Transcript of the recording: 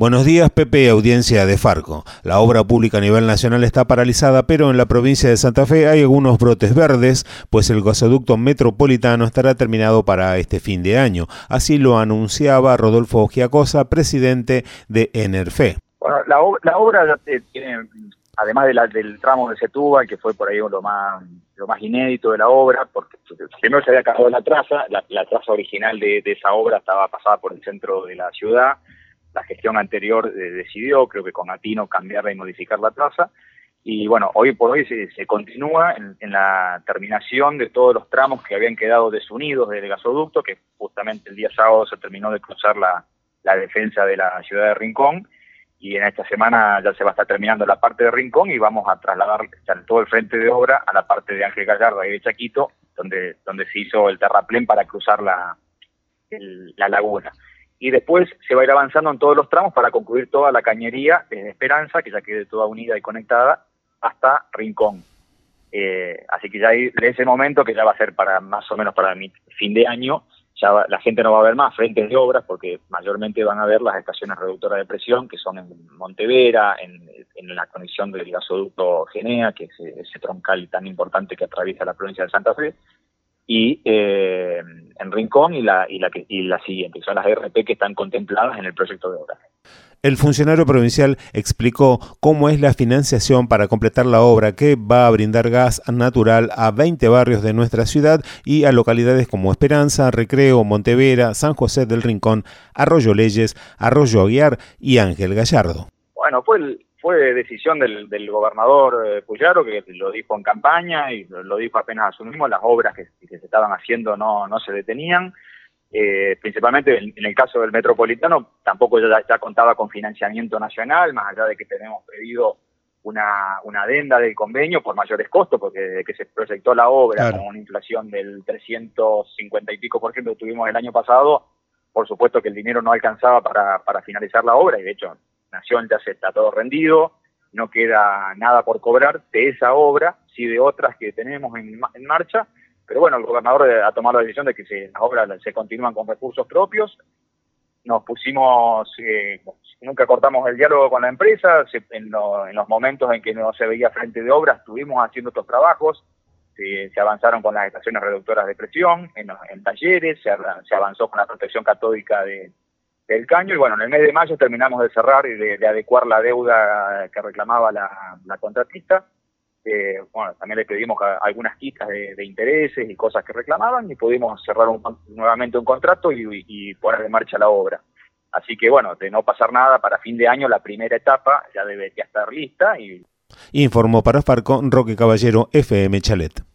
Buenos días, Pepe, audiencia de Farco. La obra pública a nivel nacional está paralizada, pero en la provincia de Santa Fe hay algunos brotes verdes, pues el gasoducto metropolitano estará terminado para este fin de año. Así lo anunciaba Rodolfo Giacosa, presidente de Enerfe. Bueno, la, obra tiene, además del tramo de Setúbal, que fue por ahí lo más lo más inédito de la obra, porque primero se había acabado la traza, la, traza original de esa obra estaba pasada por el centro de la ciudad, la gestión anterior eh, decidió, creo que con Atino, cambiarla y modificar la traza. Y bueno, hoy por hoy se, continúa en, la terminación de todos los tramos que habían quedado desunidos del gasoducto, que justamente el día sábado se terminó de cruzar la, defensa de la ciudad de Rincón. Y en esta semana ya se va a estar terminando la parte de Rincón y vamos a trasladar todo el frente de obra a la parte de Ángel Gallardo y de Chaquito, donde, donde se hizo el terraplén para cruzar la, la laguna y después se va a ir avanzando en todos los tramos para concluir toda la cañería desde Esperanza, que ya quede toda unida y conectada, hasta Rincón. Eh, así que ya de ese momento, que ya va a ser para más o menos para mi fin de año, ya la gente no va a ver más frentes de obras porque mayormente van a ver las estaciones reductoras de presión que son en Montevera, en, la conexión del gasoducto Genea, que es ese troncal tan importante que atraviesa la provincia de Santa Fe, y eh, en Rincón y la, y, la, y la siguiente, que son las RP que están contempladas en el proyecto de obra. El funcionario provincial explicó cómo es la financiación para completar la obra que va a brindar gas natural a 20 barrios de nuestra ciudad y a localidades como Esperanza, Recreo, Montevera, San José del Rincón, Arroyo Leyes, Arroyo Aguiar y Ángel Gallardo. Bueno, fue el, fue decisión del, gobernador eh, Puyaro, que lo dijo en campaña y lo, dijo apenas mismo, las obras que, se estaban haciendo no, no se detenían. Eh, principalmente en, el caso del Metropolitano, tampoco ya, ya, contaba con financiamiento nacional, más allá de que tenemos pedido una, una adenda del convenio por mayores costos, porque desde que se proyectó la obra con una inflación del 350 y pico por ciento que tuvimos el año pasado, por supuesto que el dinero no alcanzaba para, para finalizar la obra y de hecho Nación ya se está todo rendido, no queda nada por cobrar de esa obra, sí de otras que tenemos en, marcha, pero bueno, el gobernador ha tomado la decisión de que se, las obras se continúan con recursos propios. Nos pusimos, eh, nunca cortamos el diálogo con la empresa, en, los momentos en que no se veía frente de obras, estuvimos haciendo estos trabajos, se, avanzaron con las estaciones reductoras de presión, en, talleres, se avanzó con la protección catódica de, el caño y bueno, en el mes de mayo terminamos de cerrar y de, adecuar la deuda que reclamaba la, contratista. Eh, bueno, también le pedimos algunas quitas de, intereses y cosas que reclamaban y pudimos cerrar nuevamente un contrato y, poner en marcha la obra. Así que bueno, de no pasar nada, para fin de año la primera etapa ya debería estar lista. y Informó para Farco Roque Caballero, FM Chalet.